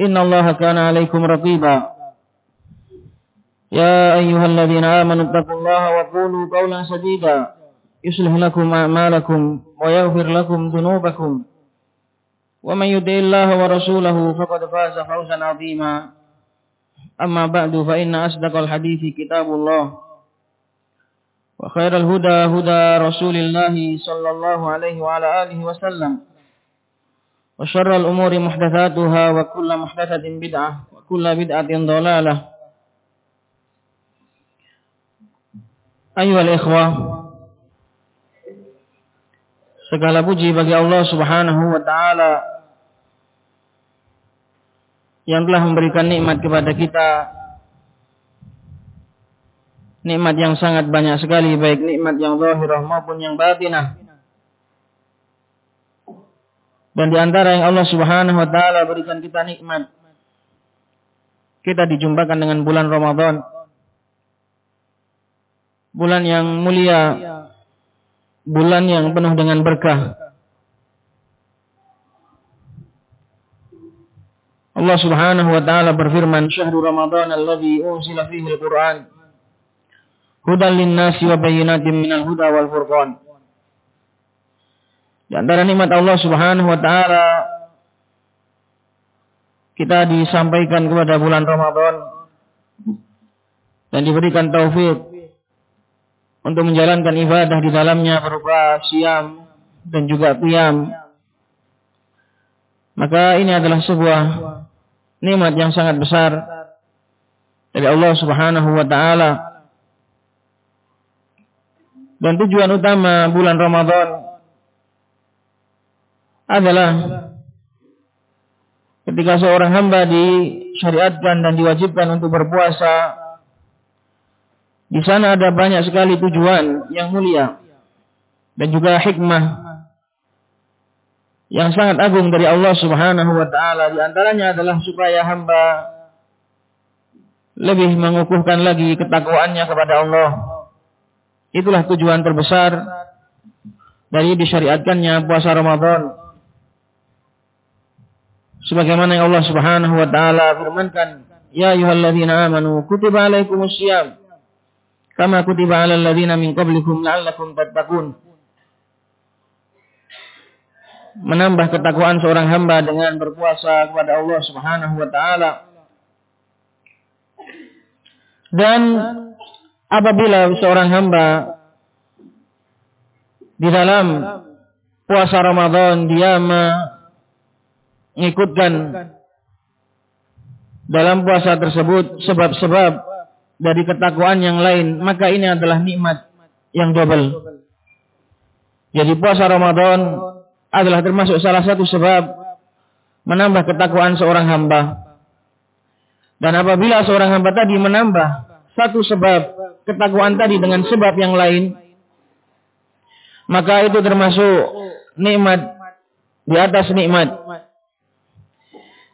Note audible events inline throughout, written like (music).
إن الله كان عليكم رقيبا. يا أيها الذين آمنوا اتقوا الله وقولوا قولا سديدا. يصلح لكم أعمالكم ويغفر لكم ذنوبكم. ومن يطع الله ورسوله فقد فاز فوزا عظيما. أما بعد فإن أصدق الحديث كتاب الله. وخير الهدى هدى رسول الله صلى الله عليه وعلى آله وسلم. وشر الأمور محدثاتها وكل محدثة بدعة وكل بدعة ضلالة أيها الإخوة Segala puji bagi Allah subhanahu wa ta'ala Yang telah memberikan nikmat kepada kita Nikmat yang sangat banyak sekali Baik nikmat yang zahirah maupun yang batinah dan di antara yang Allah Subhanahu wa taala berikan kita nikmat kita dijumpakan dengan bulan Ramadan. Bulan yang mulia, bulan yang penuh dengan berkah. Allah Subhanahu wa taala berfirman, "Syahrul Ramadan alladzi unzila fihi al-Qur'an hudan lin-nasi wa bayyinatin minal huda wal furqan." Di antara nikmat Allah Subhanahu wa taala kita disampaikan kepada bulan Ramadan dan diberikan taufik untuk menjalankan ibadah di dalamnya berupa siam dan juga qiyam. Maka ini adalah sebuah nikmat yang sangat besar dari Allah Subhanahu wa taala. Dan tujuan utama bulan Ramadan adalah ketika seorang hamba disyariatkan dan diwajibkan untuk berpuasa di sana ada banyak sekali tujuan yang mulia dan juga hikmah yang sangat agung dari Allah Subhanahu wa taala di antaranya adalah supaya hamba lebih mengukuhkan lagi ketakwaannya kepada Allah. Itulah tujuan terbesar dari disyariatkannya puasa Ramadan sebagaimana yang Allah Subhanahu wa taala firmankan ya ayyuhalladzina amanu kutiba alaikumus syiyam kama kutiba alal ladzina min qablikum la'allakum tattaqun. Menambah ketakwaan seorang hamba dengan berpuasa kepada Allah Subhanahu wa taala. Dan apabila seorang hamba di dalam puasa Ramadan dia mengikutkan dalam puasa tersebut sebab-sebab dari ketakwaan yang lain, maka ini adalah nikmat yang double. Jadi puasa Ramadan adalah termasuk salah satu sebab menambah ketakwaan seorang hamba. Dan apabila seorang hamba tadi menambah satu sebab ketakwaan tadi dengan sebab yang lain, maka itu termasuk nikmat di atas nikmat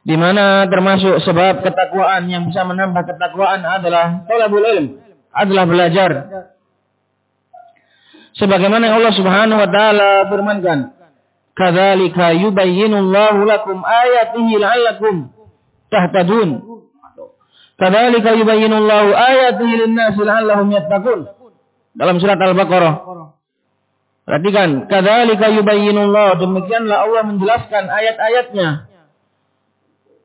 di mana termasuk sebab ketakwaan yang bisa menambah ketakwaan adalah talabul ilm, adalah belajar. Sebagaimana Allah Subhanahu wa taala firmankan, "Kadzalika yubayyinullahu lakum ayatihi la'allakum tahtadun." Kadzalika yubayyinullahu ayatihi lin-nasi la'allahum yattaqun. Dalam surat Al-Baqarah. Perhatikan, kadzalika yubayyinullahu demikianlah Allah menjelaskan ayat-ayatnya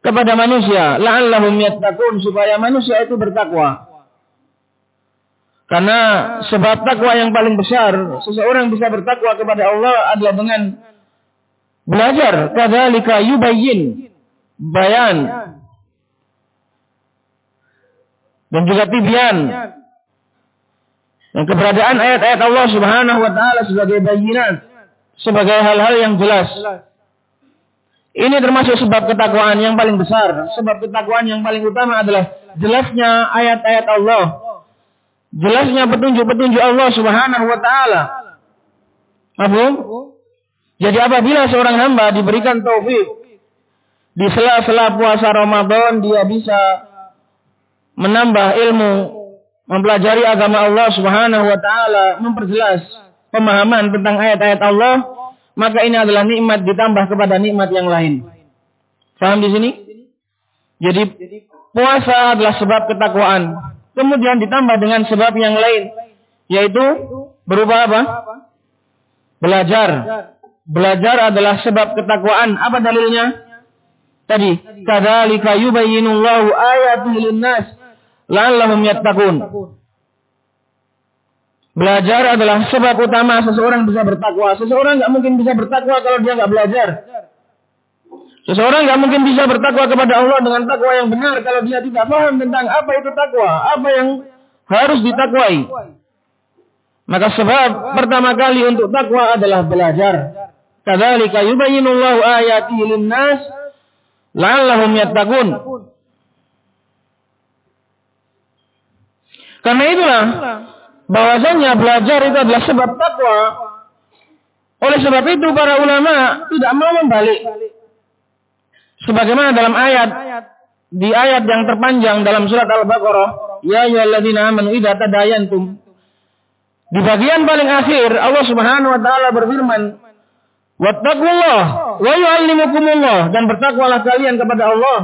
kepada manusia, la'allahum yattaqun supaya manusia itu bertakwa. Karena sebab takwa yang paling besar, seseorang bisa bertakwa kepada Allah adalah dengan belajar. Kadzalika yubayyin bayan dan juga tibian dan keberadaan ayat-ayat Allah Subhanahu wa taala sebagai bayinat, sebagai hal-hal yang jelas. Ini termasuk sebab ketakwaan yang paling besar. Sebab ketakwaan yang paling utama adalah jelasnya ayat-ayat Allah. Jelasnya petunjuk-petunjuk Allah Subhanahu wa taala. Abu? Jadi apabila seorang hamba diberikan taufik di sela-sela puasa Ramadan dia bisa menambah ilmu, mempelajari agama Allah Subhanahu wa taala, memperjelas pemahaman tentang ayat-ayat Allah, maka ini adalah nikmat ditambah kepada nikmat yang lain. Paham di sini? Jadi puasa adalah sebab ketakwaan. Kemudian ditambah dengan sebab yang lain, yaitu berupa apa? Belajar. Belajar adalah sebab ketakwaan. Apa dalilnya? Tadi, kadzalika yubayyinullahu ayatihi lin-nas la'allahum yattaqun. Belajar adalah sebab utama seseorang bisa bertakwa. Seseorang nggak mungkin bisa bertakwa kalau dia nggak belajar. Seseorang nggak mungkin bisa bertakwa kepada Allah dengan takwa yang benar kalau dia tidak paham tentang apa itu takwa, apa yang harus ditakwai. Maka sebab pertama kali untuk takwa adalah belajar. Kadzalika yubayyinullahu ayatihi lin-nas la'allahum yattaqun. Karena itulah bahwasanya belajar itu adalah sebab takwa. Oleh sebab itu para ulama tidak mau membalik Sebagaimana dalam ayat di ayat yang terpanjang dalam surat Al-Baqarah, ya ayyuhalladzina amanu idza tadayantum. Di bagian paling akhir Allah Subhanahu wa taala berfirman, "Wattaqullah wa yu'allimukumullah" dan bertakwalah kalian kepada Allah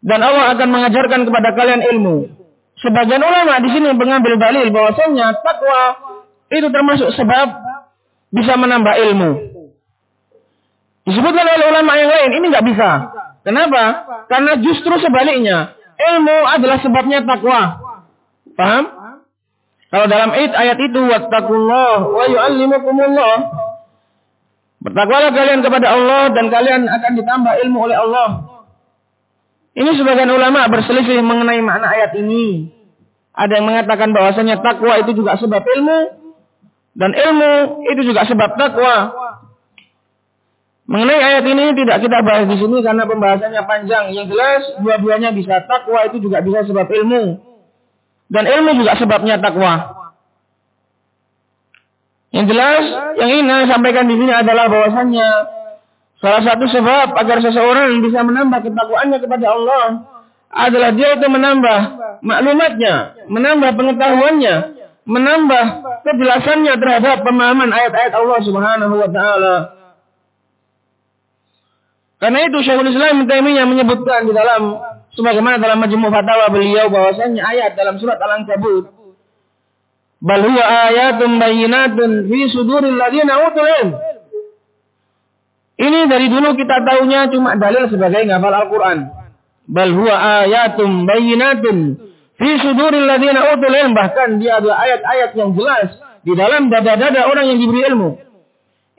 dan Allah akan mengajarkan kepada kalian ilmu. Sebagian ulama di sini mengambil dalil bahwasanya takwa itu termasuk sebab bisa menambah ilmu. Disebutkan oleh ulama yang lain, ini nggak bisa. Kenapa? Karena justru sebaliknya, ilmu adalah sebabnya takwa. Paham? Kalau dalam ayat itu wattaqullah wa yu'allimukumullah. Bertakwalah kalian kepada Allah dan kalian akan ditambah ilmu oleh Allah. Ini sebagian ulama berselisih mengenai makna ayat ini. Ada yang mengatakan bahwasanya takwa itu juga sebab ilmu dan ilmu itu juga sebab takwa. Mengenai ayat ini tidak kita bahas di sini karena pembahasannya panjang. Yang jelas dua-duanya bisa takwa itu juga bisa sebab ilmu. Dan ilmu juga sebabnya takwa. Yang jelas yang ingin saya sampaikan di sini adalah bahwasannya salah satu sebab agar seseorang bisa menambah ketakwaannya kepada Allah adalah dia itu menambah maklumatnya, menambah pengetahuannya, menambah kejelasannya terhadap pemahaman ayat-ayat Allah Subhanahu wa taala. Karena itu Syekhul Islam Taimiyah menyebutkan di dalam sebagaimana dalam majmu' fatwa beliau bahwasanya ayat dalam surat Al-Ankabut bal huwa ayatun bayyinatun fi suduril ladzina utul ilm. Ini dari dulu kita tahunya cuma dalil sebagai ngafal Al-Qur'an. Bal huwa ayatun bayyinatun fi suduril ladzina utul ilm bahkan dia adalah ayat-ayat yang jelas di dalam dada-dada orang yang diberi ilmu.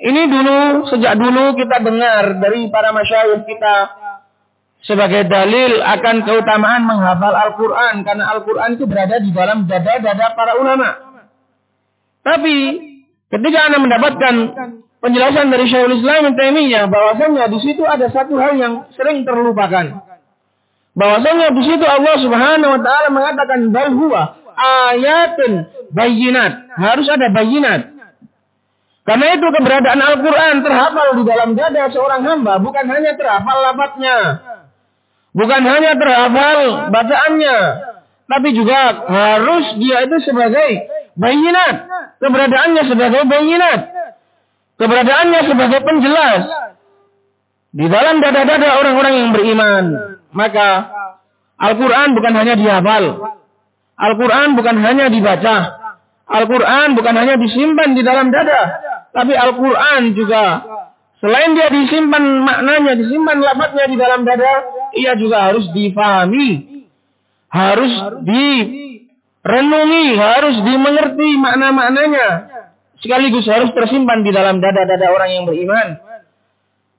Ini dulu, sejak dulu kita dengar dari para masyayikh kita sebagai dalil akan keutamaan menghafal Al-Quran. Karena Al-Quran itu berada di dalam dada-dada para ulama. Tapi ketika Anda mendapatkan penjelasan dari Syekhul Islam Taimiyah bahwasanya di situ ada satu hal yang sering terlupakan. Bahwasanya di situ Allah Subhanahu wa taala mengatakan bahwa ayatun bayinat, harus ada bayinat. Karena itu keberadaan Al-Quran terhafal di dalam dada seorang hamba. Bukan hanya terhafal lapatnya. Bukan hanya terhafal bacaannya. Tapi juga harus dia itu sebagai bayinat. Keberadaannya sebagai bayinat. Keberadaannya sebagai penjelas. Di dalam dada-dada orang-orang yang beriman. Maka Al-Quran bukan hanya dihafal. Al-Quran bukan hanya dibaca. Al-Quran bukan hanya disimpan di dalam dada. Tapi Al-Quran juga selain dia disimpan maknanya, disimpan lafadznya di dalam dada, ia juga harus difahami, harus direnungi, harus dimengerti makna-maknanya, sekaligus harus tersimpan di dalam dada-dada orang yang beriman.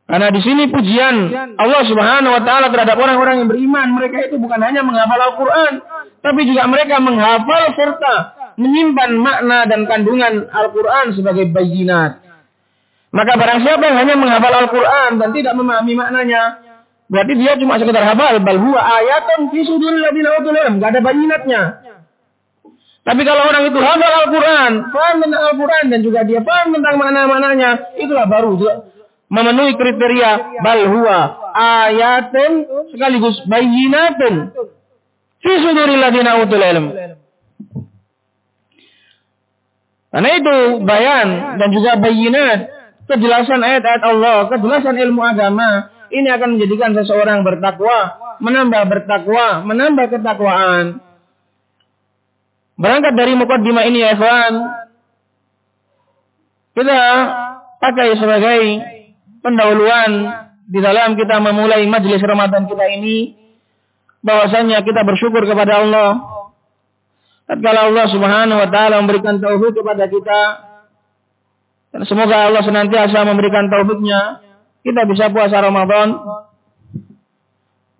Karena di sini pujian Allah Subhanahu wa taala terhadap orang-orang yang beriman, mereka itu bukan hanya menghafal Al-Qur'an, tapi juga mereka menghafal serta menyimpan makna dan kandungan Al-Qur'an sebagai bayinat. Maka barang siapa yang hanya menghafal Al-Quran dan tidak memahami maknanya, berarti dia cuma sekedar hafal. Bal huwa ayatun fi suduril ladina utul ilm. Gak ada bayinatnya. Tapi kalau orang itu hafal Al-Quran, paham tentang Al-Quran dan juga dia paham tentang makna-maknanya, itulah baru memenuhi kriteria bal huwa ayatun sekaligus bayinatun fi suduril utul ilm. Karena itu bayan dan juga bayinat kejelasan ayat-ayat Allah, kejelasan ilmu agama, ini akan menjadikan seseorang bertakwa, menambah bertakwa, menambah ketakwaan. Berangkat dari mukaddimah ini ya kawan, kita pakai sebagai pendahuluan di dalam kita memulai majelis Ramadan kita ini bahwasanya kita bersyukur kepada Allah tatkala Allah Subhanahu wa taala memberikan taufik kepada kita dan semoga Allah senantiasa memberikan taufiknya. Kita bisa puasa Ramadan.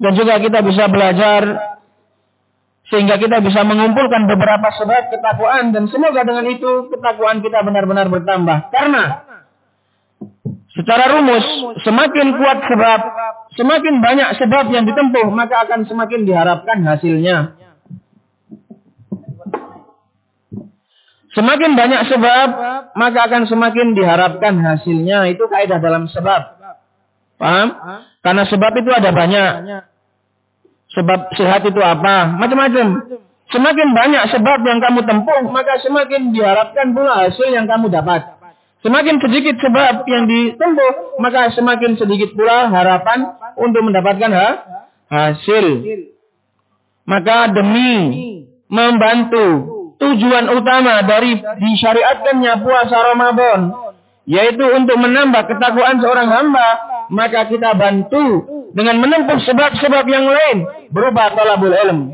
Dan juga kita bisa belajar. Sehingga kita bisa mengumpulkan beberapa sebab ketakwaan. Dan semoga dengan itu ketakwaan kita benar-benar bertambah. Karena secara rumus semakin kuat sebab, semakin banyak sebab yang ditempuh, maka akan semakin diharapkan hasilnya. Semakin banyak sebab, maka akan semakin diharapkan hasilnya. Itu kaidah dalam sebab. Paham? Karena sebab itu ada banyak. Sebab sehat itu apa? Macam-macam. Semakin banyak sebab yang kamu tempuh, maka semakin diharapkan pula hasil yang kamu dapat. Semakin sedikit sebab yang ditempuh, maka semakin sedikit pula harapan untuk mendapatkan ha? hasil. Maka demi membantu tujuan utama dari disyariatkannya puasa Ramadan yaitu untuk menambah ketakwaan seorang hamba maka kita bantu dengan menempuh sebab-sebab yang lain berupa talabul ilm.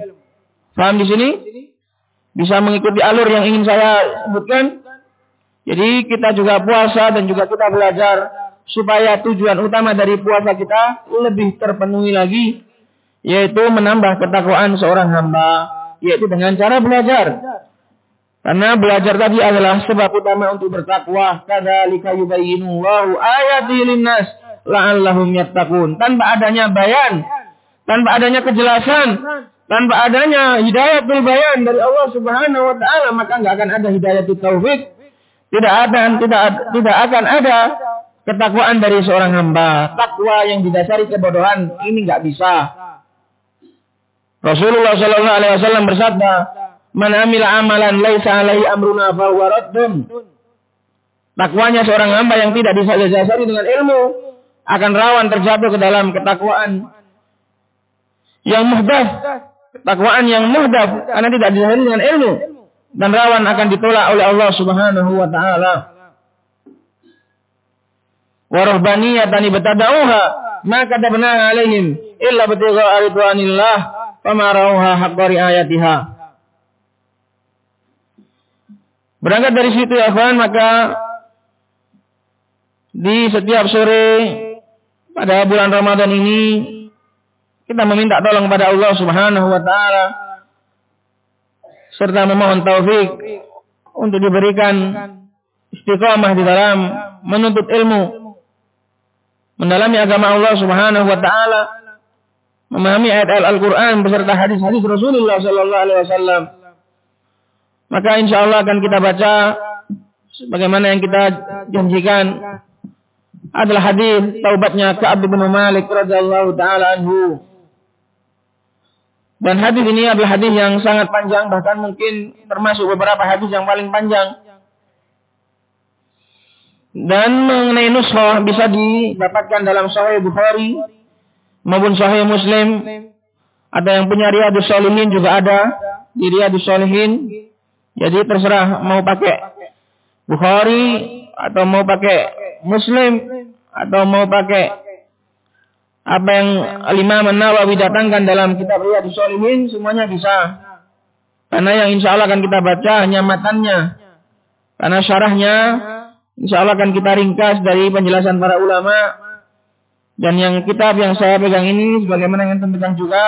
Paham di sini? Bisa mengikuti alur yang ingin saya sebutkan. Jadi kita juga puasa dan juga kita belajar supaya tujuan utama dari puasa kita lebih terpenuhi lagi yaitu menambah ketakwaan seorang hamba yaitu dengan cara belajar karena belajar tadi adalah sebab utama untuk bertakwa. Kadzalika yubayyinu Allahu ayati linnas la'allahum yattaqun. Tanpa adanya bayan, tanpa adanya kejelasan, tanpa adanya hidayatul bayan dari Allah Subhanahu wa taala, maka enggak akan ada hidayatul taufik. Tidak ada tidak tidak akan ada ketakwaan dari seorang hamba. Takwa yang didasari kebodohan ini enggak bisa. Rasulullah sallallahu alaihi wasallam bersabda, Man amila amalan laisa alaihi amruna huwa raddun. Takwanya seorang hamba yang tidak disasari dengan ilmu akan rawan terjatuh ke dalam ketakwaan yang muhdaf, takwaan yang muhdaf karena tidak disasari dengan ilmu dan rawan akan ditolak oleh Allah Subhanahu wa taala. Wa rahbaniyatan ibtada'uha ma kadabna alaihim illa bitigha ridwanillah fama rauha haqqa. Berangkat dari situ ya maka di setiap sore pada bulan Ramadan ini kita meminta tolong kepada Allah Subhanahu wa taala serta memohon taufik untuk diberikan istiqamah di dalam menuntut ilmu mendalami agama Allah Subhanahu wa taala memahami ayat-ayat Al-Qur'an beserta hadis-hadis Rasulullah sallallahu alaihi wasallam. Maka insya Allah akan kita baca bagaimana yang kita janjikan adalah hadis taubatnya Ka'ab bin Malik radhiyallahu taala anhu. Dan hadis ini adalah hadis yang sangat panjang bahkan mungkin termasuk beberapa hadis yang paling panjang. Dan mengenai nuskhah bisa didapatkan dalam Sahih Bukhari maupun Sahih Muslim. Ada yang punya Riyadus Shalihin juga ada di Riyadus Shalihin jadi terserah mau pakai Bukhari atau mau pakai Muslim atau mau pakai apa yang Imam Nawawi datangkan dalam kitab Riyadhus Shalihin semuanya bisa. Karena yang insya Allah akan kita baca hanya matannya. Karena syarahnya insya Allah akan kita ringkas dari penjelasan para ulama. Dan yang kitab yang saya pegang ini sebagaimana yang pegang juga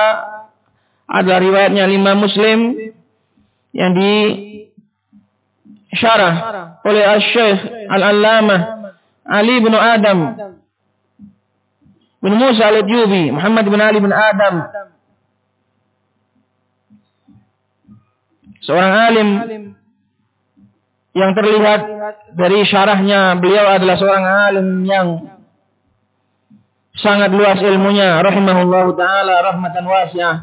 adalah riwayatnya lima muslim yang di syarah oleh Al-Syekh Al-Allamah Ali bin Adam bin Musa al-Jubi, Muhammad bin Ali bin Adam. Seorang alim yang terlihat dari syarahnya beliau adalah seorang alim yang sangat luas ilmunya rahimahullah taala rahmatan wasi'ah.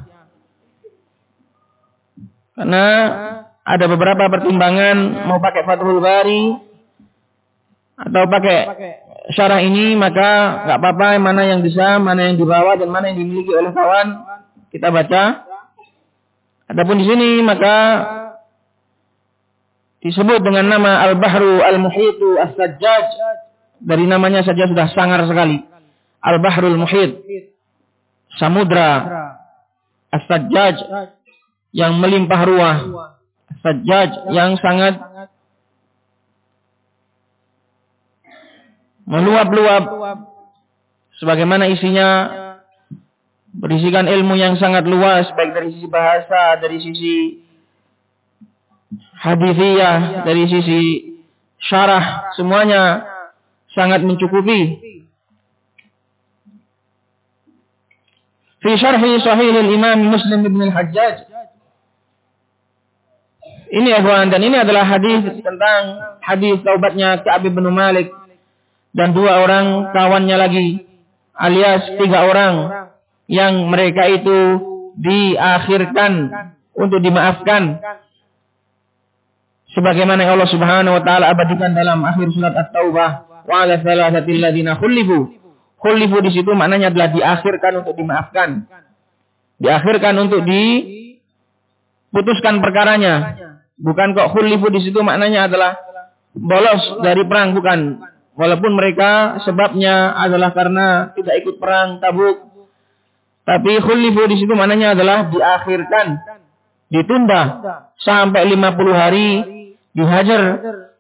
Karena ada beberapa pertimbangan mau pakai Fathul Bari atau pakai syarah ini maka nggak apa-apa mana yang bisa, mana yang dibawa dan mana yang dimiliki oleh kawan kita baca. Adapun di sini maka disebut dengan nama Al-Bahru Al-Muhitu As-Sajjaj. Dari namanya saja sudah sangar sekali. Al-Bahrul Muhit. Samudra As-Sajjaj yang melimpah ruah. As-Sajjaj yang sangat meluap-luap sebagaimana isinya berisikan ilmu yang sangat luas baik dari sisi bahasa, dari sisi hadithiyah, dari sisi syarah, semuanya sangat mencukupi. Fi syarhi sahih imam Muslim ibn al-Hajjaj ini ikhwan dan ini adalah hadis tentang hadis taubatnya Ka'ab bin Malik. Dan dua orang kawannya lagi alias tiga orang yang mereka itu diakhirkan untuk dimaafkan. Sebagaimana Allah Subhanahu wa taala abadikan dalam akhir surat At-Taubah wa ala thalathatil ladzina khulifu. Khulifu di situ maknanya adalah diakhirkan untuk dimaafkan. Diakhirkan untuk diputuskan perkaranya bukan kok khulifu di situ maknanya adalah bolos dari perang bukan Walaupun mereka sebabnya adalah karena tidak ikut perang Tabuk. Tapi khulifu di situ mananya adalah diakhirkan, ditunda sampai 50 hari dihajar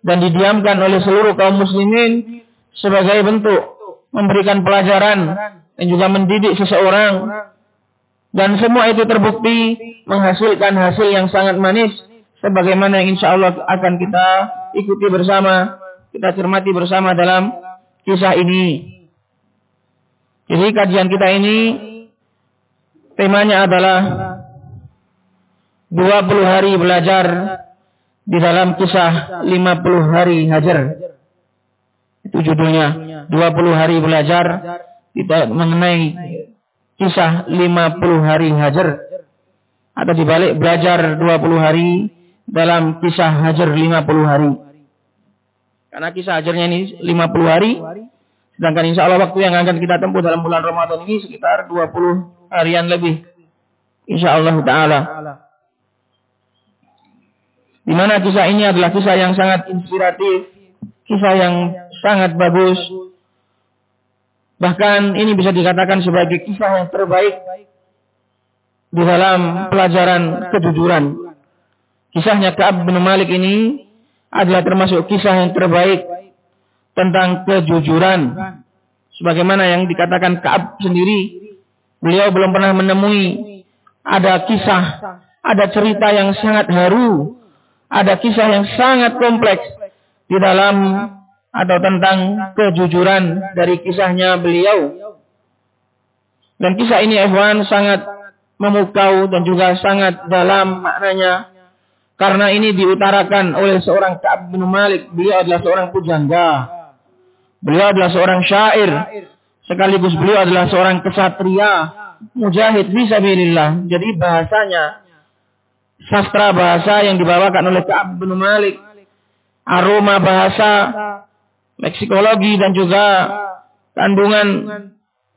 dan didiamkan oleh seluruh kaum muslimin sebagai bentuk memberikan pelajaran dan juga mendidik seseorang dan semua itu terbukti menghasilkan hasil yang sangat manis sebagaimana yang insya Allah akan kita ikuti bersama kita cermati bersama dalam kisah ini. Jadi kajian kita ini temanya adalah 20 hari belajar di dalam kisah 50 hari hajar. Itu judulnya 20 hari belajar kita mengenai kisah 50 hari hajar. Atau dibalik belajar 20 hari dalam kisah hajar 50 hari. Karena kisah ajarnya ini 50 hari. Sedangkan insya Allah waktu yang akan kita tempuh dalam bulan Ramadan ini sekitar 20 harian lebih. Insya Allah Ta'ala. Di mana kisah ini adalah kisah yang sangat inspiratif. Kisah yang sangat bagus. Bahkan ini bisa dikatakan sebagai kisah yang terbaik di dalam pelajaran kejujuran. Kisahnya Ka'ab bin Malik ini adalah termasuk kisah yang terbaik tentang kejujuran. Sebagaimana yang dikatakan Kaab sendiri, beliau belum pernah menemui ada kisah, ada cerita yang sangat haru, ada kisah yang sangat kompleks di dalam atau tentang kejujuran dari kisahnya beliau. Dan kisah ini Ikhwan sangat memukau dan juga sangat dalam maknanya karena ini diutarakan oleh seorang Ka'ab bin Malik. Beliau adalah seorang pujangga. Beliau adalah seorang syair. Sekaligus beliau adalah seorang kesatria. Mujahid fisabilillah. Jadi bahasanya. Sastra bahasa yang dibawakan oleh Ka'ab bin Malik. Aroma bahasa. Leksikologi dan juga kandungan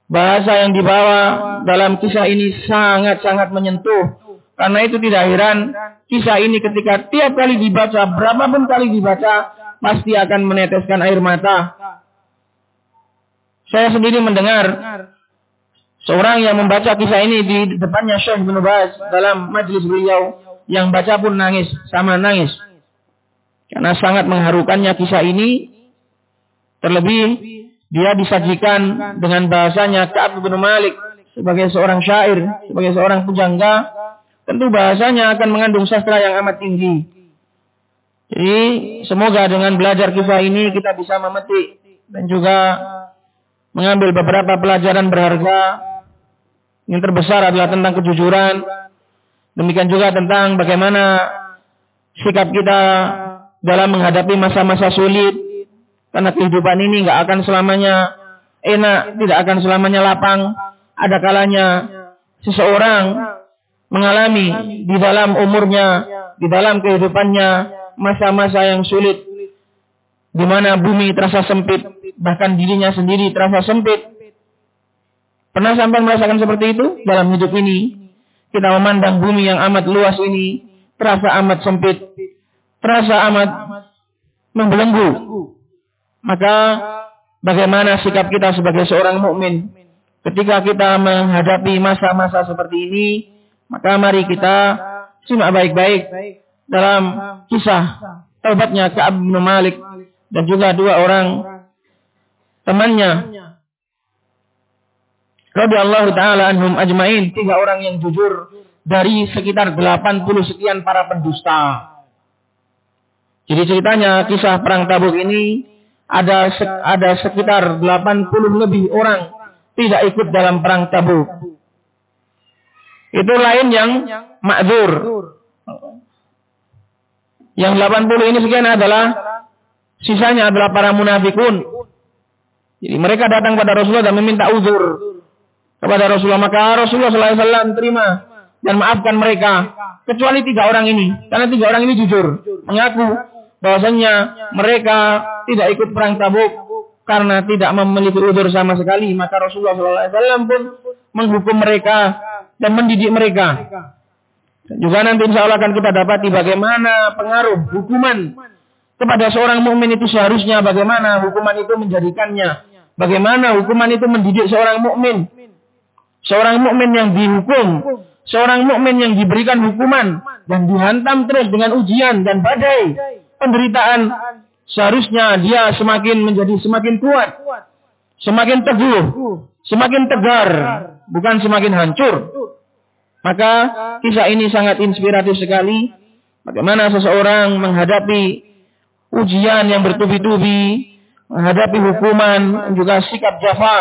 bahasa yang dibawa dalam kisah ini sangat-sangat menyentuh karena itu tidak heran kisah ini ketika tiap kali dibaca, berapapun kali dibaca, pasti akan meneteskan air mata. Saya sendiri mendengar Seorang yang membaca kisah ini di depannya Syekh bin Baz dalam majlis beliau yang baca pun nangis, sama nangis. Karena sangat mengharukannya kisah ini. Terlebih dia disajikan dengan bahasanya Ka'ab bin Malik sebagai seorang syair, sebagai seorang pujangga. Tentu bahasanya akan mengandung sastra yang amat tinggi. Jadi semoga dengan belajar kisah ini kita bisa memetik dan juga mengambil beberapa pelajaran berharga yang terbesar adalah tentang kejujuran. Demikian juga tentang bagaimana sikap kita dalam menghadapi masa-masa sulit. Karena kehidupan ini nggak akan selamanya enak, tidak akan selamanya lapang. Ada kalanya seseorang mengalami di dalam umurnya, di dalam kehidupannya masa-masa yang sulit, di mana bumi terasa sempit, bahkan dirinya sendiri terasa sempit, Pernah sampai merasakan seperti itu dalam hidup ini? Kita memandang bumi yang amat luas ini terasa amat sempit, terasa amat membelenggu. Maka bagaimana sikap kita sebagai seorang mukmin ketika kita menghadapi masa-masa seperti ini? Maka mari kita simak baik-baik dalam kisah taubatnya Ka'ab bin Malik dan juga dua orang temannya radhiyallahu taala anhum ajmain, tiga orang yang jujur dari sekitar 80 sekian para pendusta. Jadi ceritanya kisah perang Tabuk ini ada ada sekitar 80 lebih orang tidak ikut dalam perang Tabuk. Itu lain yang makzur. Yang 80 ini sekian adalah sisanya adalah para munafikun. Jadi mereka datang pada Rasulullah dan meminta uzur kepada Rasulullah. Maka Rasulullah SAW terima dan maafkan mereka. Kecuali tiga orang ini. Karena tiga orang ini jujur. Mengaku bahwasanya mereka tidak ikut perang tabuk. Karena tidak memiliki udur sama sekali. Maka Rasulullah SAW pun menghukum mereka dan mendidik mereka. Juga nanti insya Allah akan kita dapati bagaimana pengaruh hukuman kepada seorang mukmin itu seharusnya bagaimana hukuman itu menjadikannya, bagaimana hukuman itu mendidik seorang mukmin Seorang mukmin yang dihukum, seorang mukmin yang diberikan hukuman dan dihantam terus dengan ujian dan badai penderitaan, seharusnya dia semakin menjadi semakin kuat, semakin teguh, semakin tegar, bukan semakin hancur. Maka kisah ini sangat inspiratif sekali. Bagaimana seseorang menghadapi ujian yang bertubi-tubi, menghadapi hukuman, juga sikap jafa,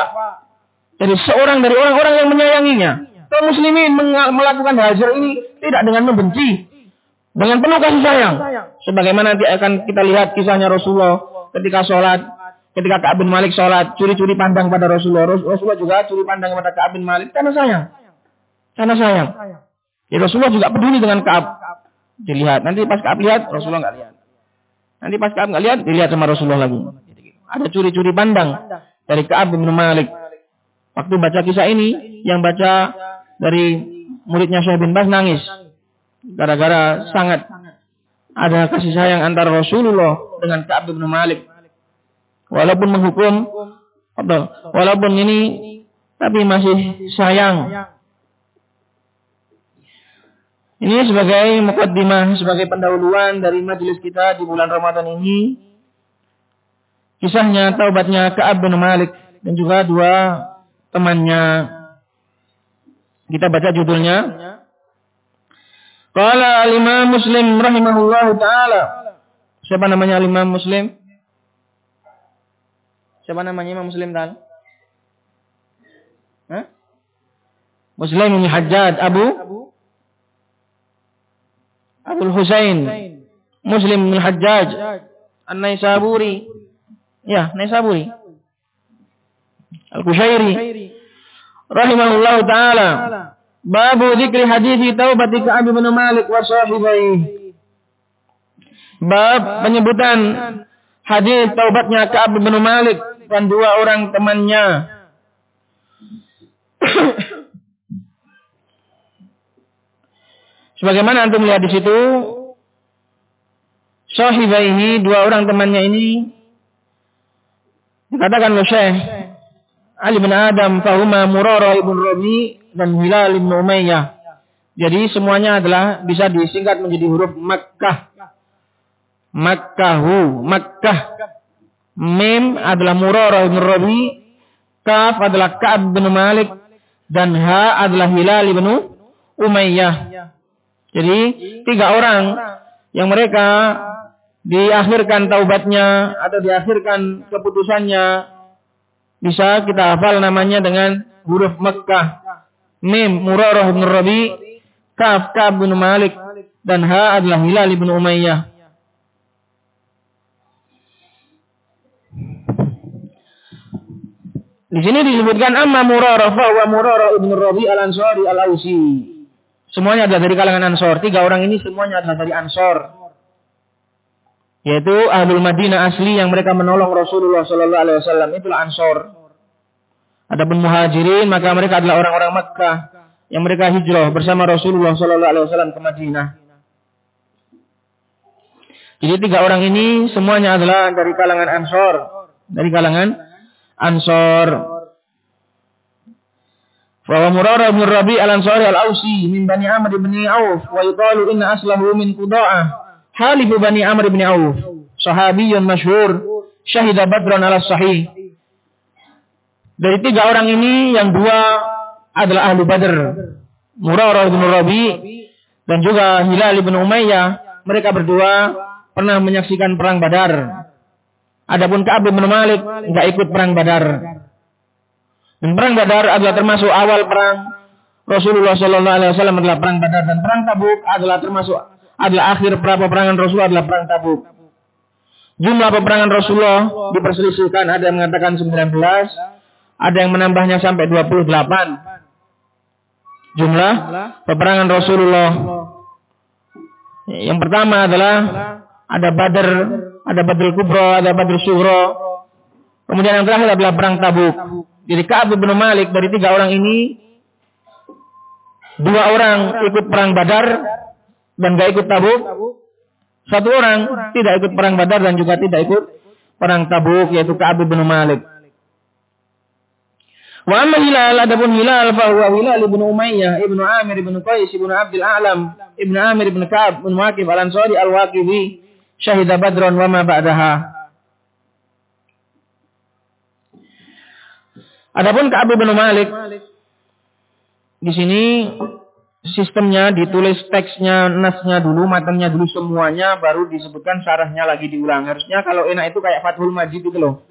dari seorang dari orang-orang yang menyayanginya. Kaum muslimin melakukan hajar ini tidak dengan membenci. Dengan penuh kasih sayang. Sebagaimana nanti akan kita lihat kisahnya Rasulullah ketika sholat. Ketika Ka'ab bin Malik sholat, curi-curi pandang pada Rasulullah. Rasulullah juga curi pandang pada Ka'ab bin Malik. Karena sayang. Karena sayang. Ya Rasulullah juga peduli dengan Ka'ab. Dilihat. Nanti pas Ka'ab lihat, Rasulullah nggak lihat. Nanti pas Ka'ab nggak lihat, dilihat sama Rasulullah lagi. Ada curi-curi pandang dari Ka'ab bin Malik. Waktu baca kisah ini, yang baca dari muridnya Syekh bin Bas nangis. Gara-gara sangat ada kasih sayang antara Rasulullah dengan Ka'ab bin Malik. Walaupun menghukum, walaupun ini, tapi masih sayang. Ini sebagai mukaddimah, sebagai pendahuluan dari majelis kita di bulan Ramadan ini. Kisahnya taubatnya Ka'ab bin Malik dan juga dua temannya. Kita baca judulnya. Qala al-Imam Muslim rahimahullahu taala. Siapa namanya al-Imam Muslim? Siapa namanya Imam Muslim tal? Hah? Muslim bin Hajjaj Abu? Abu? Husain. Muslim bin Hajjaj. An-Naisaburi. Ya, Naisaburi. Al-Kushairi rahimahullah taala babu dzikri hadis taubat Ka'ab bin Malik wa sahibihi. Bab penyebutan hadis taubatnya Ka'ab bin Malik dan dua orang temannya. (coughs) Sebagaimana antum melihat di situ, sahibaihi dua orang temannya ini dikatakan oleh Syekh Ali bin Adam fahuma Murarah ibn Rabi dan Hilal ibn Umayyah. Jadi semuanya adalah bisa disingkat menjadi huruf Makkah. Makkahu, Makkah. Mim adalah Murarah ibn Rabi, Kaf adalah Ka'ab bin Malik dan Ha adalah Hilal ibn Umayyah. Jadi tiga orang yang mereka diakhirkan taubatnya atau diakhirkan keputusannya bisa kita hafal namanya dengan huruf Makkah. Mim Murarah bin Rabi, Kaf Ka'ab bin Malik dan Ha adalah Hilal bin Umayyah. Di sini disebutkan amma Murarah wa Murarah ibn Rabi al-Ansari al-Ausi. Semuanya adalah dari kalangan Ansor. Tiga orang ini semuanya adalah dari Ansor. Yaitu Ahlul Madinah asli yang mereka menolong Rasulullah Sallallahu Alaihi Wasallam. Itulah Ansor. Adapun Muhajirin maka mereka adalah orang-orang Makkah yang mereka hijrah bersama Rasulullah Sallallahu Alaihi Wasallam ke Madinah. Jadi tiga orang ini semuanya adalah dari kalangan Ansor, dari kalangan Ansor. Wa Murara bin Rabi al-Ansari al-Ausi min Bani Amr bin Auf wa yuqalu inna aslahu min Quda'ah. Halifu Bani Amr bin Auf. Sahabiyun masyhur syahida badran ala sahih. Dari tiga orang ini yang dua adalah ahlu Badr. Murara bin Rabi dan juga Hilal bin Umayyah. Mereka berdua pernah menyaksikan perang Badar. Adapun Ka'ab bin Malik nggak ikut perang Badar. Dan perang Badar adalah termasuk awal perang Rasulullah Shallallahu Alaihi Wasallam adalah perang Badar dan perang Tabuk adalah termasuk adalah akhir peperangan Rasulullah adalah perang Tabuk. Jumlah peperangan Rasulullah diperselisihkan ada yang mengatakan 19, ada yang menambahnya sampai 28. Jumlah peperangan Rasulullah. Yang pertama adalah ada Badar, ada Badrul Kubro, ada Badrul Suhro. Kemudian yang terakhir adalah perang Tabuk. Jadi Ka'ab bin Malik dari tiga orang ini dua orang ikut perang Badar dan gak ikut Tabuk. Satu orang tidak ikut perang Badar dan juga tidak ikut perang Tabuk yaitu Ka'ab bin Malik. Wa amma Hilal adapun Hilal bahwa Hilal ibnu Umayyah ibnu Amir ibnu Qais ibnu Abdul A'lam ibnu Amir ibnu Ka'ab ibnu Waqif al-Ansari al-Waqifi syahida badron wa ma ba'daha. Adapun Ka'ab bin Malik di sini sistemnya ditulis teksnya, nasnya dulu, matanya dulu semuanya, baru disebutkan syarahnya lagi diulang. Harusnya kalau enak itu kayak Fathul Majid itu loh.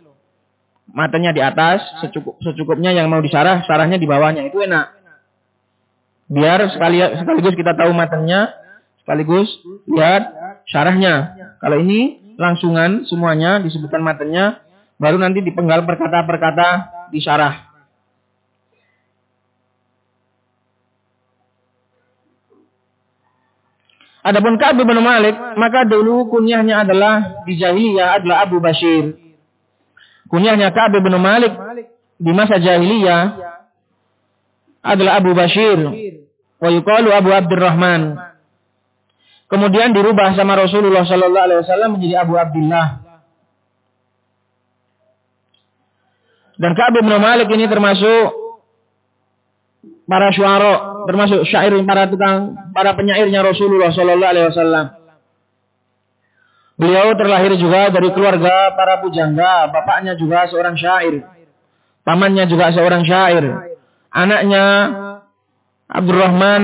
Matanya di atas, secukup, secukupnya yang mau disarah, syarahnya di bawahnya. Itu enak. Biar sekali, sekaligus kita tahu matanya, sekaligus lihat syarahnya. Kalau ini langsungan semuanya disebutkan matanya, baru nanti dipenggal perkata-perkata di syarah. Adapun Ka'ab bin Malik, maka dulu kunyahnya adalah di jahiliyah adalah Abu Bashir. Kunyahnya Ka'ab bin Malik di masa jahiliyah adalah Abu Bashir. Wa yuqalu Abu Abdurrahman. Kemudian dirubah sama Rasulullah Sallallahu Alaihi Wasallam menjadi Abu Abdullah. Dan Ka'ab bin Malik ini termasuk para syuara, termasuk syair para tukang, para penyairnya Rasulullah Sallallahu Alaihi Wasallam. Beliau terlahir juga dari keluarga para pujangga, bapaknya juga seorang syair, pamannya juga seorang syair, anaknya Abdurrahman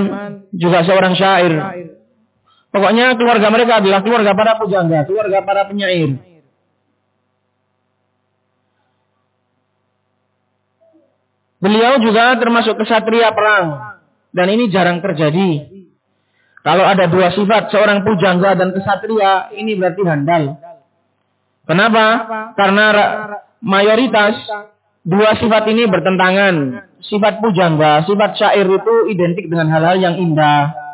juga seorang syair. Pokoknya keluarga mereka adalah keluarga para pujangga, keluarga para penyair. Beliau juga termasuk kesatria perang. Dan ini jarang terjadi. Kalau ada dua sifat, seorang pujangga dan kesatria, ini berarti handal. Kenapa? Karena mayoritas dua sifat ini bertentangan. Sifat pujangga, sifat syair itu identik dengan hal-hal yang indah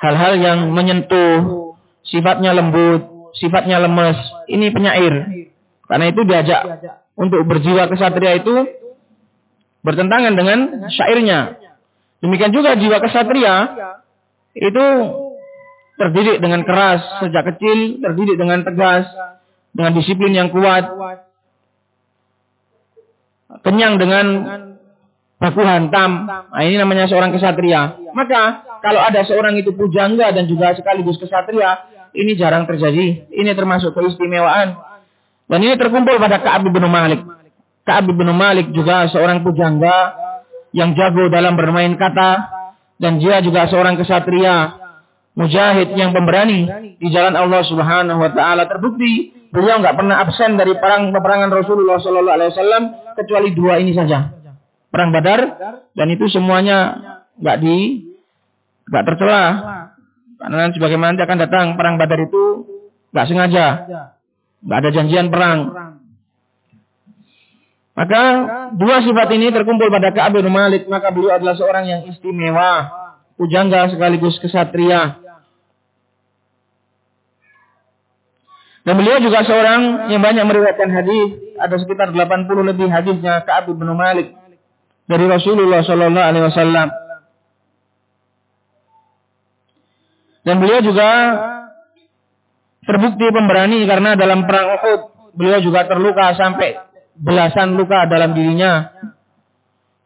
hal-hal yang menyentuh, sifatnya lembut, sifatnya lemes. Ini penyair. Karena itu diajak untuk berjiwa kesatria itu bertentangan dengan syairnya. Demikian juga jiwa kesatria itu terdidik dengan keras sejak kecil, terdidik dengan tegas, dengan disiplin yang kuat. kenyang dengan baku hantam. Nah, ini namanya seorang kesatria. Maka kalau ada seorang itu pujangga dan juga sekaligus kesatria, ini jarang terjadi. Ini termasuk keistimewaan. Dan ini terkumpul pada Ka'ab bin Malik. Ka'ab bin Malik juga seorang pujangga yang jago dalam bermain kata dan dia juga seorang kesatria mujahid yang pemberani di jalan Allah Subhanahu wa taala. Terbukti beliau nggak pernah absen dari perang peperangan Rasulullah Sallallahu alaihi wasallam kecuali dua ini saja. Perang Badar dan itu semuanya nggak di nggak tercela. Karena sebagaimana nanti akan datang perang Badar itu nggak sengaja. Nggak ada janjian perang maka dua sifat ini terkumpul pada Ka'ab bin Malik. Maka beliau adalah seorang yang istimewa pujangga sekaligus kesatria. Dan beliau juga seorang yang banyak meriwayatkan hadis, ada sekitar 80 lebih hadisnya Ka'ab bin Malik dari Rasulullah Shallallahu Alaihi Wasallam. Dan beliau juga terbukti pemberani karena dalam perang Uhud beliau juga terluka sampai belasan luka dalam dirinya.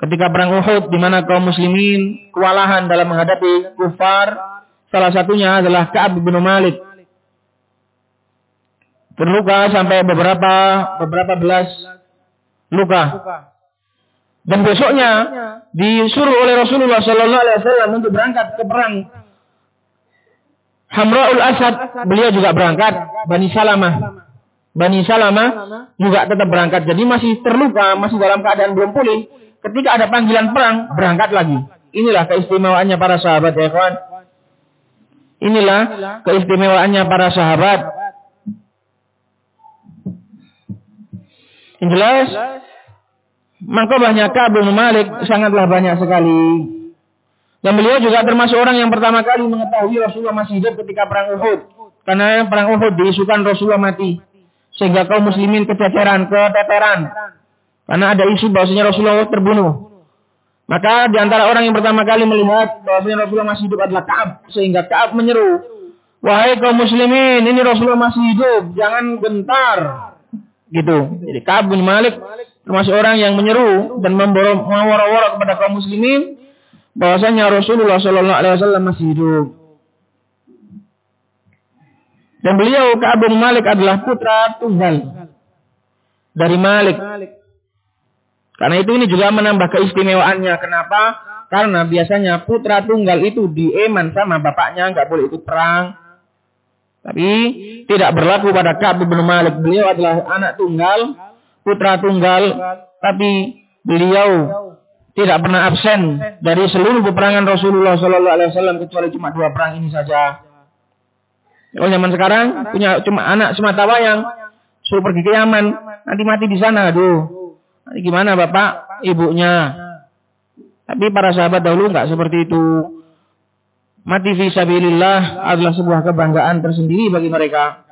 Ketika perang Uhud di mana kaum muslimin kewalahan dalam menghadapi kufar, salah satunya adalah Ka'ab bin Malik. Terluka sampai beberapa beberapa belas luka. Dan besoknya disuruh oleh Rasulullah Sallallahu Alaihi Wasallam untuk berangkat ke perang. Hamraul Asad beliau juga berangkat. Bani Salamah. Bani Salamah juga tetap berangkat. Jadi masih terluka, masih dalam keadaan belum pulih. Ketika ada panggilan perang, berangkat lagi. Inilah keistimewaannya para sahabat ya kawan. Inilah keistimewaannya para sahabat. Yang jelas, banyak Ka'ab bin Malik sangatlah banyak sekali. Dan beliau juga termasuk orang yang pertama kali mengetahui Rasulullah masih hidup ketika perang Uhud. Karena perang Uhud diisukan Rasulullah mati. Sehingga kaum muslimin kececeran, keteteran. Karena ada isu bahwasanya Rasulullah terbunuh. Maka di antara orang yang pertama kali melihat bahwasanya Rasulullah masih hidup adalah Ka'ab. Sehingga Ka'ab menyeru, Wahai kaum muslimin, ini Rasulullah masih hidup, jangan gentar. Gitu. Jadi Ka'ab bin Malik termasuk orang yang menyeru dan mewara-wara kepada kaum muslimin bahwasanya Rasulullah Shallallahu Alaihi Wasallam masih hidup. Dan beliau Ka'ab bin Malik adalah putra tunggal dari Malik. Karena itu ini juga menambah keistimewaannya. Kenapa? Karena biasanya putra tunggal itu dieman sama bapaknya, nggak boleh ikut perang. Tapi tidak berlaku pada Ka'ab bin Malik. Beliau adalah anak tunggal putra tunggal, tapi beliau tidak pernah absen dari seluruh peperangan Rasulullah Sallallahu Alaihi Wasallam kecuali cuma dua perang ini saja. Oh zaman sekarang punya cuma anak semata wayang, suruh pergi ke Yaman, nanti mati di sana, aduh. Nanti gimana bapak, ibunya? Tapi para sahabat dahulu nggak seperti itu. Mati visabilillah adalah sebuah kebanggaan tersendiri bagi mereka.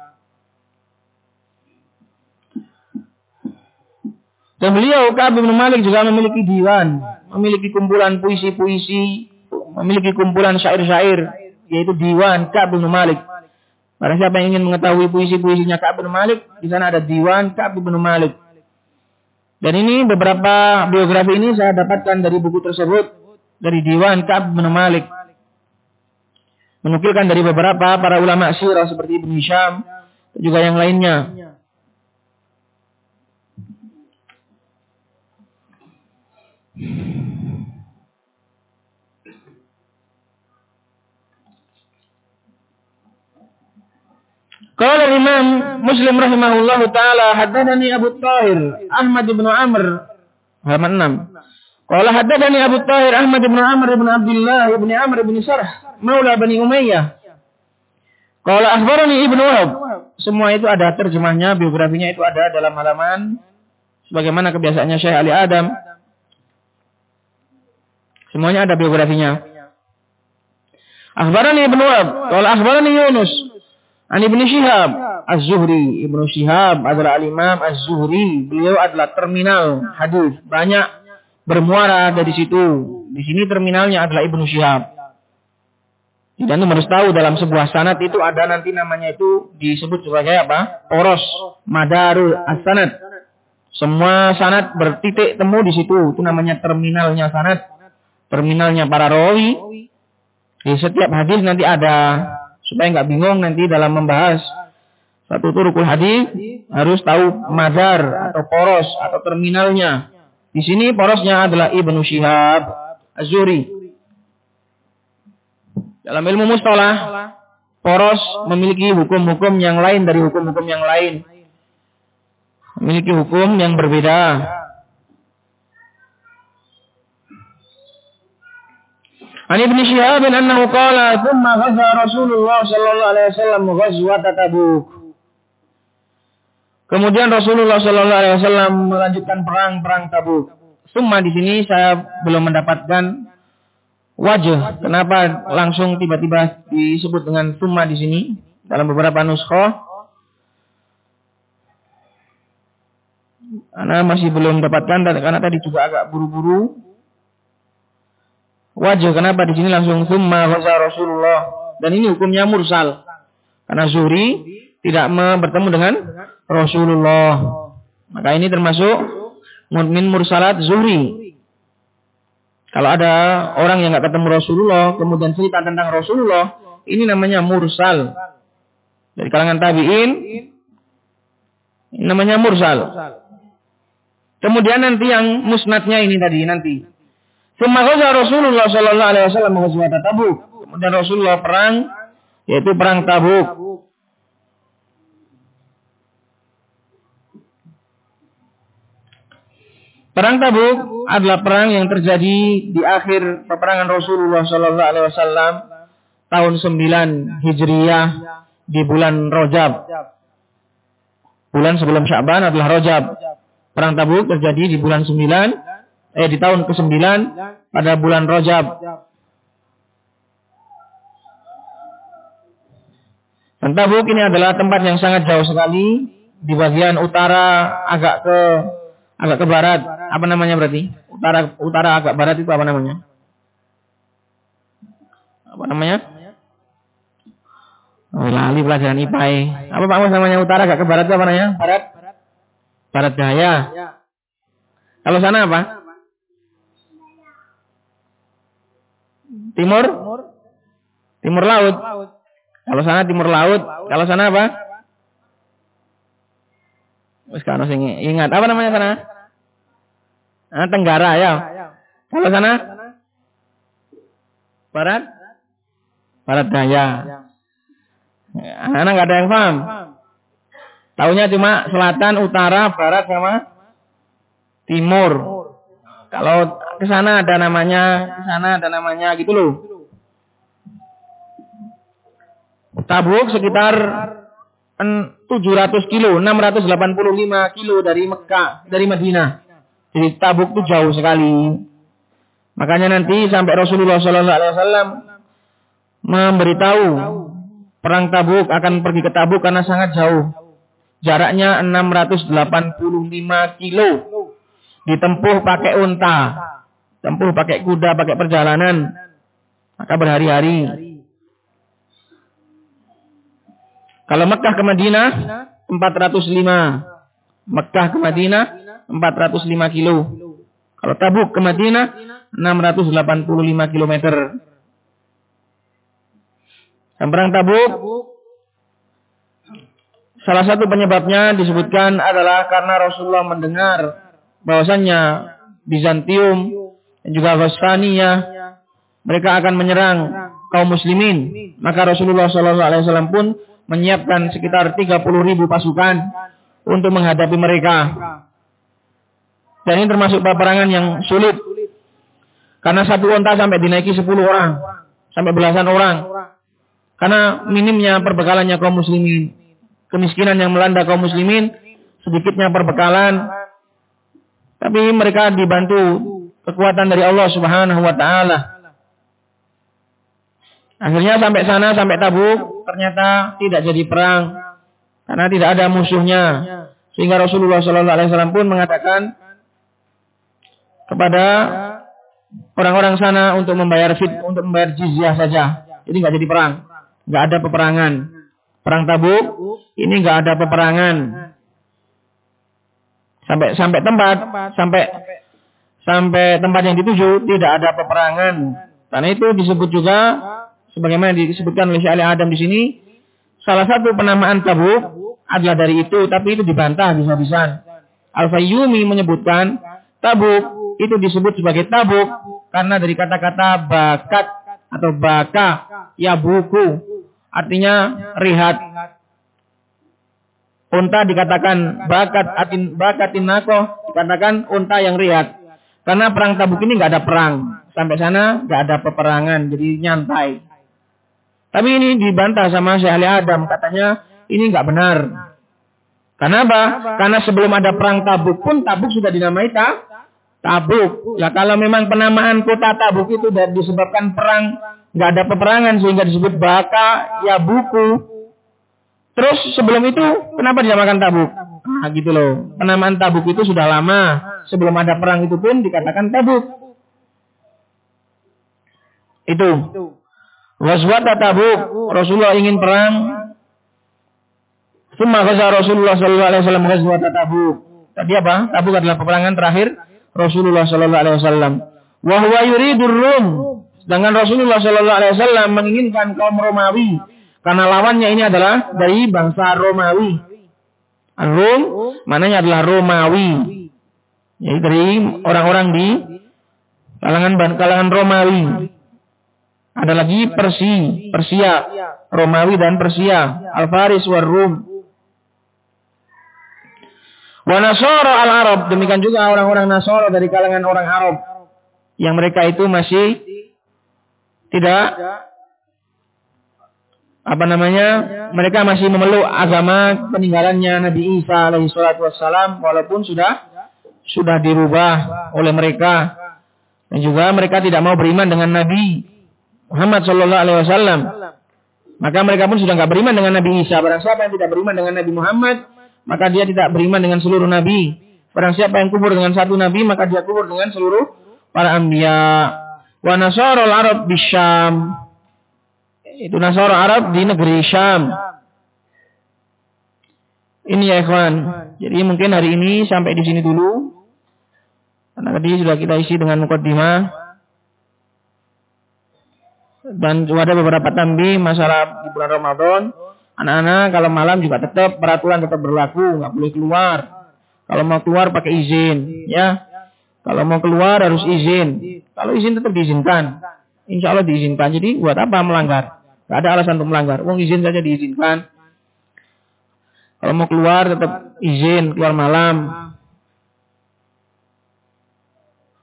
Dan beliau Ka'ab bin Malik juga memiliki diwan, memiliki kumpulan puisi-puisi, memiliki kumpulan syair-syair, yaitu diwan Ka'ab bin Malik. Barang siapa yang ingin mengetahui puisi-puisinya Ka'ab bin Malik, di sana ada diwan Ka'ab bin Malik. Dan ini beberapa biografi ini saya dapatkan dari buku tersebut, dari diwan Ka'ab bin Malik. Menukilkan dari beberapa para ulama sirah seperti Ibn Hisham, juga yang lainnya. Qala Imam Muslim rahimahullahu taala haddatsani Abu Tahir Ahmad bin Amr halaman 6. Qala haddatsani Abu Tahir Ahmad bin Amr bin Abdullah bin Amr bin Sarh maula Bani Umayyah. Qala akhbarani Ibnu Wahab. Semua itu ada terjemahnya, biografinya itu ada dalam halaman sebagaimana kebiasaannya Syekh Ali Adam Semuanya ada biografinya. Akhbarani Ibnu Wahab, qala akhbarani Yunus an Ibnu Syihab Az-Zuhri. Ibnu Syihab adalah al-Imam Az-Zuhri. Beliau adalah terminal hadis. Banyak bermuara dari situ. Di sini terminalnya adalah Ibnu Syihab. Dan harus tahu dalam sebuah sanad itu ada nanti namanya itu disebut sebagai apa? Poros Madarul As-Sanad. Semua sanad bertitik temu di situ. Itu namanya terminalnya sanad. Terminalnya para rawi. Di setiap hadis nanti ada supaya nggak bingung nanti dalam membahas satu turukul hadis harus tahu madar atau poros atau terminalnya. Di sini porosnya adalah Ibnu Syihab Az-Zuri. Dalam ilmu mustalah, poros memiliki hukum-hukum yang lain dari hukum-hukum yang lain. Memiliki hukum yang berbeda. An Ibnu Syihab annahu qala thumma ghaza Rasulullah sallallahu alaihi wasallam ghazwat Tabuk. Kemudian Rasulullah sallallahu alaihi wasallam melanjutkan perang-perang Tabuk. Summa di sini saya belum mendapatkan wajah. Kenapa langsung tiba-tiba disebut dengan summa di sini dalam beberapa nuskhoh? Karena masih belum mendapatkan karena tadi juga agak buru-buru wajah. Kenapa di sini langsung summa ghaza Rasulullah dan ini hukumnya mursal. Karena Zuhri tidak bertemu dengan Rasulullah. Maka ini termasuk min mursalat Zuhri. Kalau ada orang yang nggak ketemu Rasulullah, kemudian cerita tentang Rasulullah, ini namanya mursal. Dari kalangan tabi'in, namanya mursal. Kemudian nanti yang musnadnya ini tadi nanti Summa Rasulullah sallallahu alaihi wasallam ghazwat Tabuk. Kemudian Rasulullah perang yaitu perang Tabuk. Perang Tabuk adalah perang yang terjadi di akhir peperangan Rasulullah sallallahu alaihi wasallam tahun 9 Hijriyah di bulan Rojab. Bulan sebelum Sya'ban adalah Rojab. Perang Tabuk terjadi di bulan 9 eh di tahun ke-9 pada bulan Rajab. Dan Tabuk ini adalah tempat yang sangat jauh sekali di bagian utara agak ke agak ke barat. Apa namanya berarti? Utara utara agak barat itu apa namanya? Apa namanya? Oh, lali pelajaran IPA. Apa Pak Mas namanya utara agak ke barat itu apa namanya? Barat. Barat daya. Kalau sana apa? Timur? Timur laut. Kalau sana timur laut. Kalau sana apa? Wis kan ingat. Apa namanya sana? Ah, Tenggara ya. Kalau sana? Barat? Barat daya. Anak nggak ada yang paham. Taunya cuma selatan, utara, barat sama timur. Kalau ke sana ada namanya, ke sana ada namanya gitu loh. Tabuk sekitar 700 kilo, 685 kilo dari Mekah, dari Madinah. Jadi Tabuk itu jauh sekali. Makanya nanti sampai Rasulullah Sallallahu Alaihi Wasallam memberitahu perang Tabuk akan pergi ke Tabuk karena sangat jauh. Jaraknya 685 kilo. Ditempuh pakai unta tempuh pakai kuda, pakai perjalanan, maka berhari-hari. Kalau Mekah ke Madinah 405. Mekah ke Madinah 405 kilo. Kalau Tabuk ke Madinah 685 kilometer. Dan perang Tabuk salah satu penyebabnya disebutkan adalah karena Rasulullah mendengar bahwasannya Bizantium juga Ghassaniyah mereka akan menyerang kaum muslimin. Maka Rasulullah SAW pun menyiapkan sekitar 30 ribu pasukan untuk menghadapi mereka. Dan ini termasuk peperangan yang sulit. Karena satu onta sampai dinaiki 10 orang sampai belasan orang. Karena minimnya perbekalannya kaum muslimin. Kemiskinan yang melanda kaum muslimin sedikitnya perbekalan. Tapi mereka dibantu kekuatan dari Allah Subhanahu wa taala. Akhirnya sampai sana sampai Tabuk ternyata tidak jadi perang karena tidak ada musuhnya. Sehingga Rasulullah Shallallahu alaihi wasallam pun mengatakan kepada orang-orang sana untuk membayar fit untuk membayar jizyah saja. Jadi nggak jadi perang, nggak ada peperangan. Perang Tabuk ini nggak ada peperangan. Sampai sampai tempat, sampai sampai tempat yang dituju tidak ada peperangan. Karena itu disebut juga sebagaimana disebutkan oleh Syekh Adam di sini, salah satu penamaan Tabuk adalah dari itu, tapi itu dibantah bisa-bisa. Al-Fayyumi menyebutkan Tabuk itu disebut sebagai Tabuk karena dari kata-kata bakat atau baka ya buku artinya rihat unta dikatakan bakat atin bakatin nako dikatakan unta yang rihat karena perang tabuk ini nggak ada perang sampai sana nggak ada peperangan jadi nyantai tapi ini dibantah sama Syekh Ali Adam katanya ini nggak benar karena apa karena sebelum ada perang tabuk pun tabuk sudah dinamai tak Tabuk. Ya kalau memang penamaan kota Tabuk itu disebabkan perang, nggak ada peperangan sehingga disebut Baka, ya buku. Terus sebelum itu kenapa dinamakan Tabuk? Nah gitu loh. Penamaan Tabuk itu sudah lama. Sebelum ada perang itu pun dikatakan Tabuk. Itu. Waswata Tabuk. Rasulullah ingin perang. Summa Rasulullah sallallahu alaihi wasallam Tabuk. Tadi apa? Tabuk adalah peperangan terakhir Rasulullah Sallallahu Alaihi Wasallam. Yuridur Rum. Sedangkan Rasulullah Sallallahu Alaihi Wasallam menginginkan kaum Romawi karena lawannya ini adalah dari bangsa Romawi. Rum mananya adalah Romawi. Jadi dari orang-orang di kalangan kalangan Romawi. Ada lagi Persi, Persia, Romawi dan Persia, Al-Faris war Rum. Wa al-Arab. Demikian juga orang-orang Nasara dari kalangan orang Arab. Yang mereka itu masih tidak apa namanya mereka masih memeluk agama peninggalannya Nabi Isa alaihi salatu wassalam walaupun sudah sudah dirubah oleh mereka dan juga mereka tidak mau beriman dengan Nabi Muhammad sallallahu alaihi wasallam maka mereka pun sudah nggak beriman dengan Nabi Isa barang siapa yang tidak beriman dengan Nabi Muhammad maka dia tidak beriman dengan seluruh nabi. Barang siapa yang kubur dengan satu nabi, maka dia kubur dengan seluruh para anbiya. Wa nasara Arab di Syam. Itu nasara Arab di negeri Syam. Ini ya ikhwan. Jadi mungkin hari ini sampai di sini dulu. Karena tadi sudah kita isi dengan mukaddimah. Dan ada beberapa tambi masalah di bulan Ramadan. Anak-anak kalau malam juga tetap peraturan tetap berlaku, nggak boleh keluar. Kalau mau keluar pakai izin, ya. Kalau mau keluar harus izin. Kalau izin tetap diizinkan. Insya Allah diizinkan. Jadi buat apa melanggar? Gak ada alasan untuk melanggar. Uang izin saja diizinkan. Kalau mau keluar tetap izin keluar malam.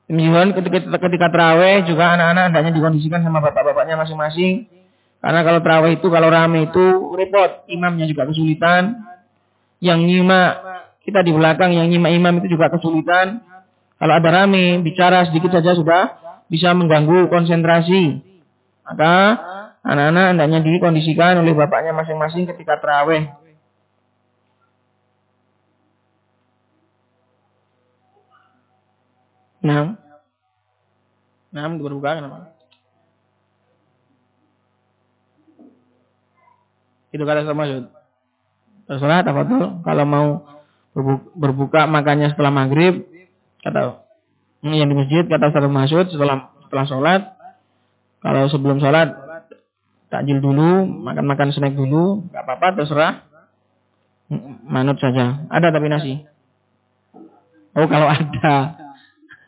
Demikian ketika, ketika terawih juga anak-anak hendaknya dikondisikan sama bapak-bapaknya masing-masing karena kalau terawih itu, kalau rame itu repot. Imamnya juga kesulitan. Yang nyimak, kita di belakang yang nyimak imam itu juga kesulitan. Kalau ada rame, bicara sedikit saja sudah bisa mengganggu konsentrasi. Maka anak-anak hendaknya dikondisikan oleh bapaknya masing-masing ketika terawih. Nah, nah berbuka kenapa? Itu kata sama Maksud. Terserah tuh Kalau mau berbuka makannya setelah maghrib, kata yang di masjid kata Ustaz Masud setelah setelah sholat. Kalau sebelum sholat takjil dulu, makan-makan snack dulu, nggak apa-apa terserah. Manut saja. Ada tapi nasi. Oh kalau ada.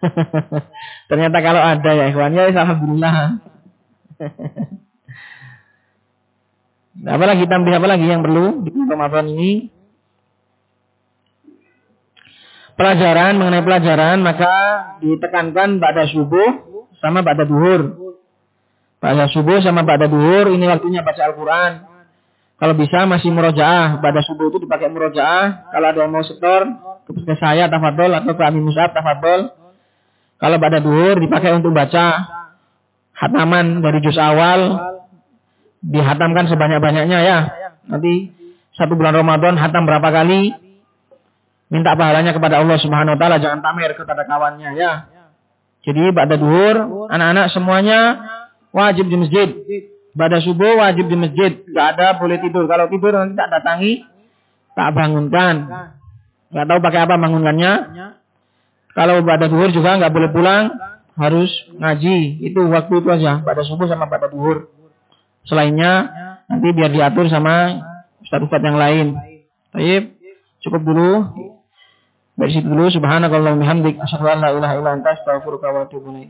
(laughs) Ternyata kalau ada ya ikhwannya alhamdulillah. Apalagi tambah apa lagi yang perlu di Ramadan ini? Pelajaran mengenai pelajaran maka ditekankan pada subuh sama pada duhur. Pada subuh sama pada duhur ini waktunya baca Al-Quran. Kalau bisa masih murojaah. Pada subuh itu dipakai murojaah. Kalau ada yang mau setor ke saya tafadol atau ke Amin Musab tafadol. Kalau pada duhur dipakai untuk baca hataman dari juz awal dihatamkan sebanyak-banyaknya ya. Nanti satu bulan Ramadan hatam berapa kali? Minta pahalanya kepada Allah Subhanahu wa taala, jangan pamer kepada kawannya ya. Jadi pada duhur, anak-anak semuanya wajib di masjid. Pada subuh wajib di masjid. Gak ada boleh tidur. Kalau tidur nanti tak datangi, tak bangunkan. nggak tahu pakai apa bangunkannya. Kalau pada duhur juga nggak boleh pulang, harus ngaji. Itu waktu itu aja, pada subuh sama pada duhur. Selainnya nanti biar diatur sama ustaz-ustaz yang lain. Baik, cukup dulu. Dari situ dulu subhanakallahumma hamdik asyhadu an la ilaha illa anta astaghfiruka wa atubu ilaik.